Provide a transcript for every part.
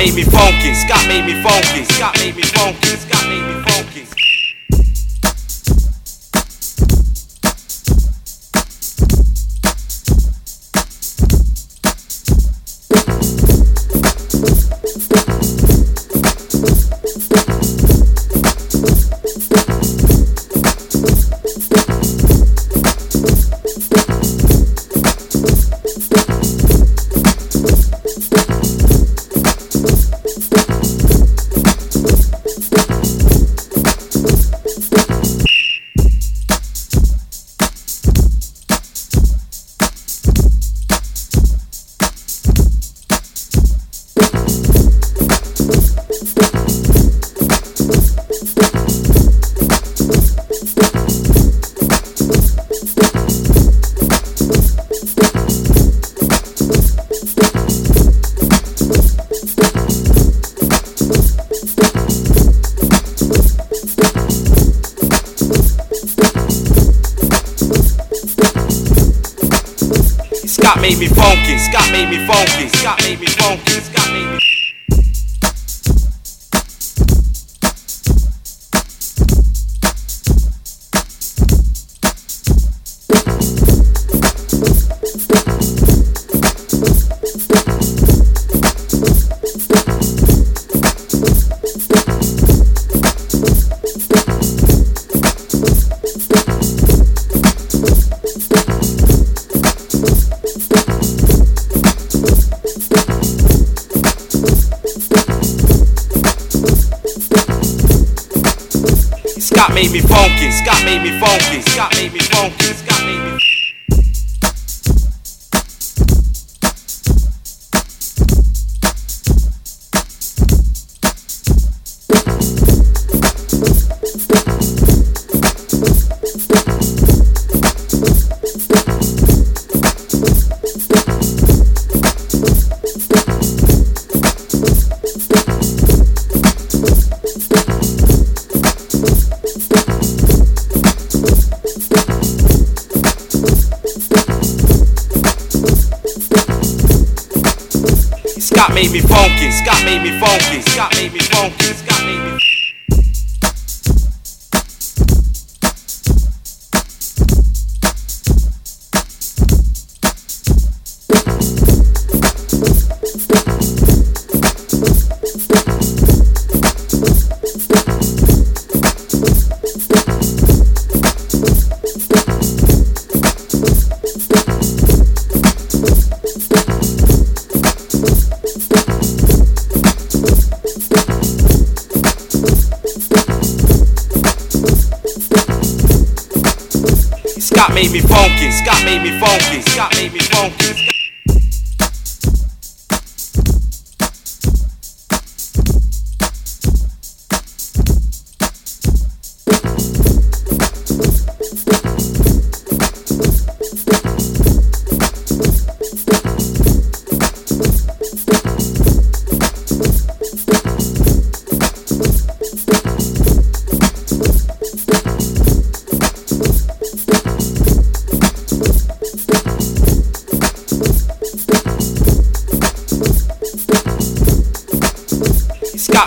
made me funky. Scott made me funky. Scott made me funky. Scott me funky. Scott made me funky. Scott made me funky. Made me. Scott made me funky. Scott made me funky. Scott made me funky. Scott made me. Scott made me funky. Scott made me funky. Scott made me funky. Scott made me. Funky. Scott made me funky. Scott made me funky.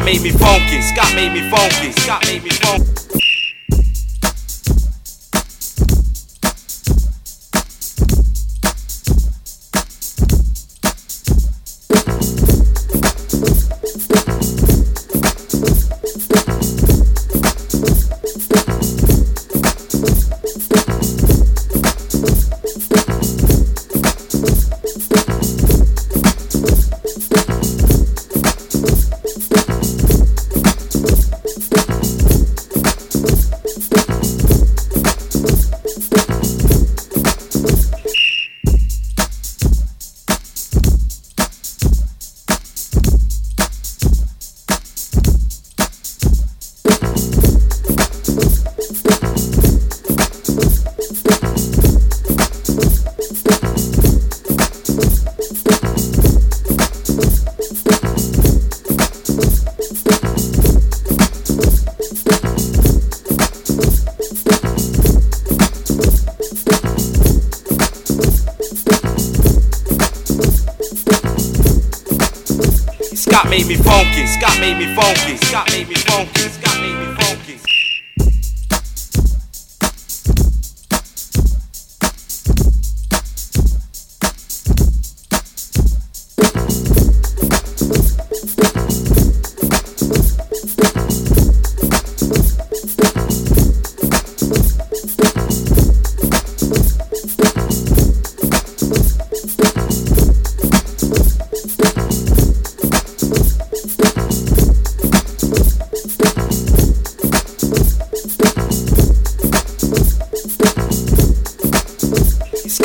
Made me funky. Scott made me funky. Scott made me funky. Scott made me focus. Scott made me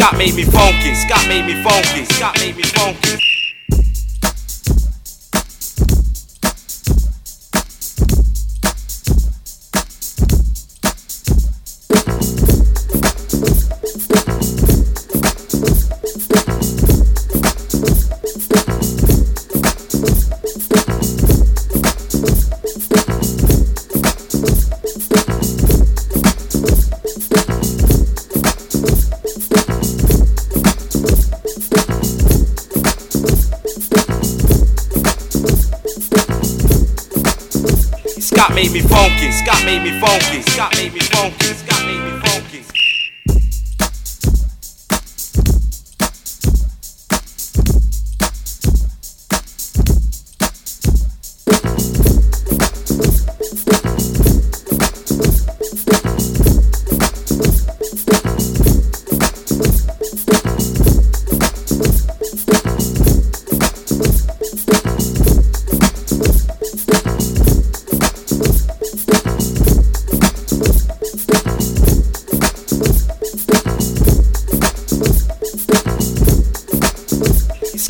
Scott made me funky. Scott made me funky. Scott made me funky. Scott made me funky. Scott made me funky. Scott made me funky.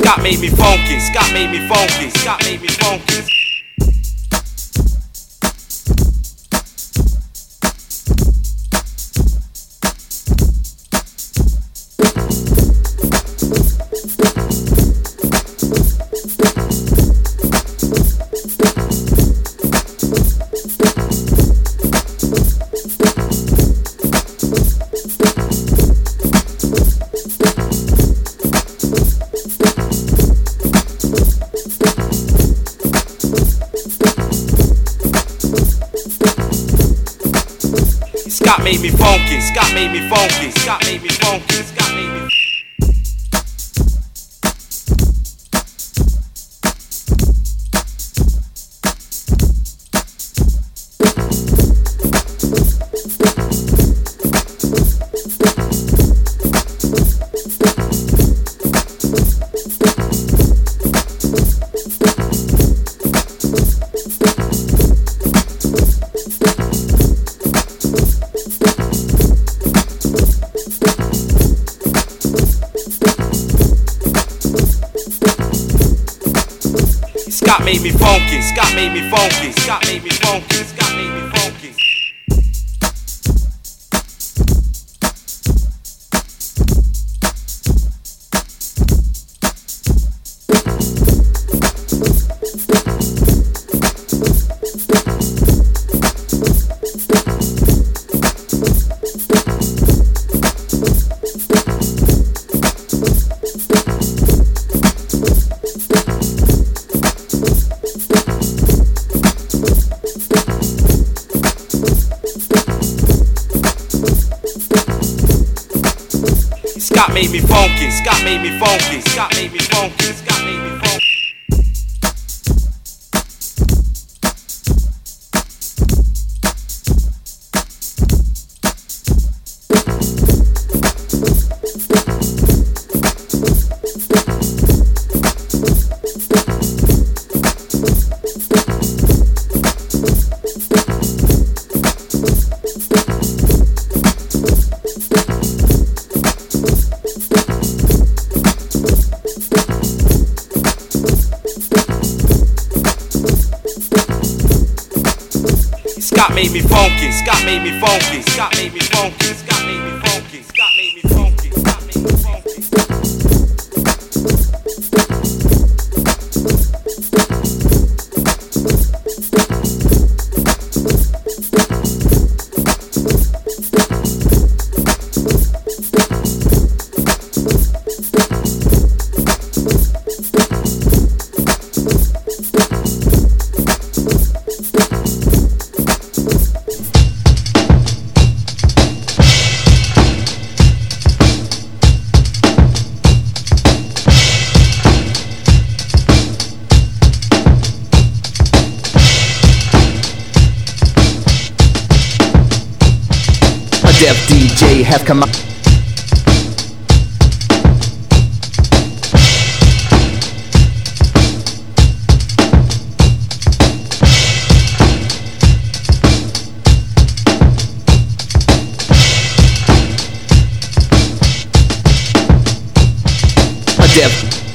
Scott made me funky. Scott made me funky. Scott made me funky. Made me funky. Scott made me funky. Scott made me funky. Scott made me funky. Scott made me funky. Scott made me funky. Scott made me funky. Scott made me funky. Scott made me funky. Scott made me funky. Scott made me funky. Scott made me funky. Scott made me. deaf DJ have come up. Deaf.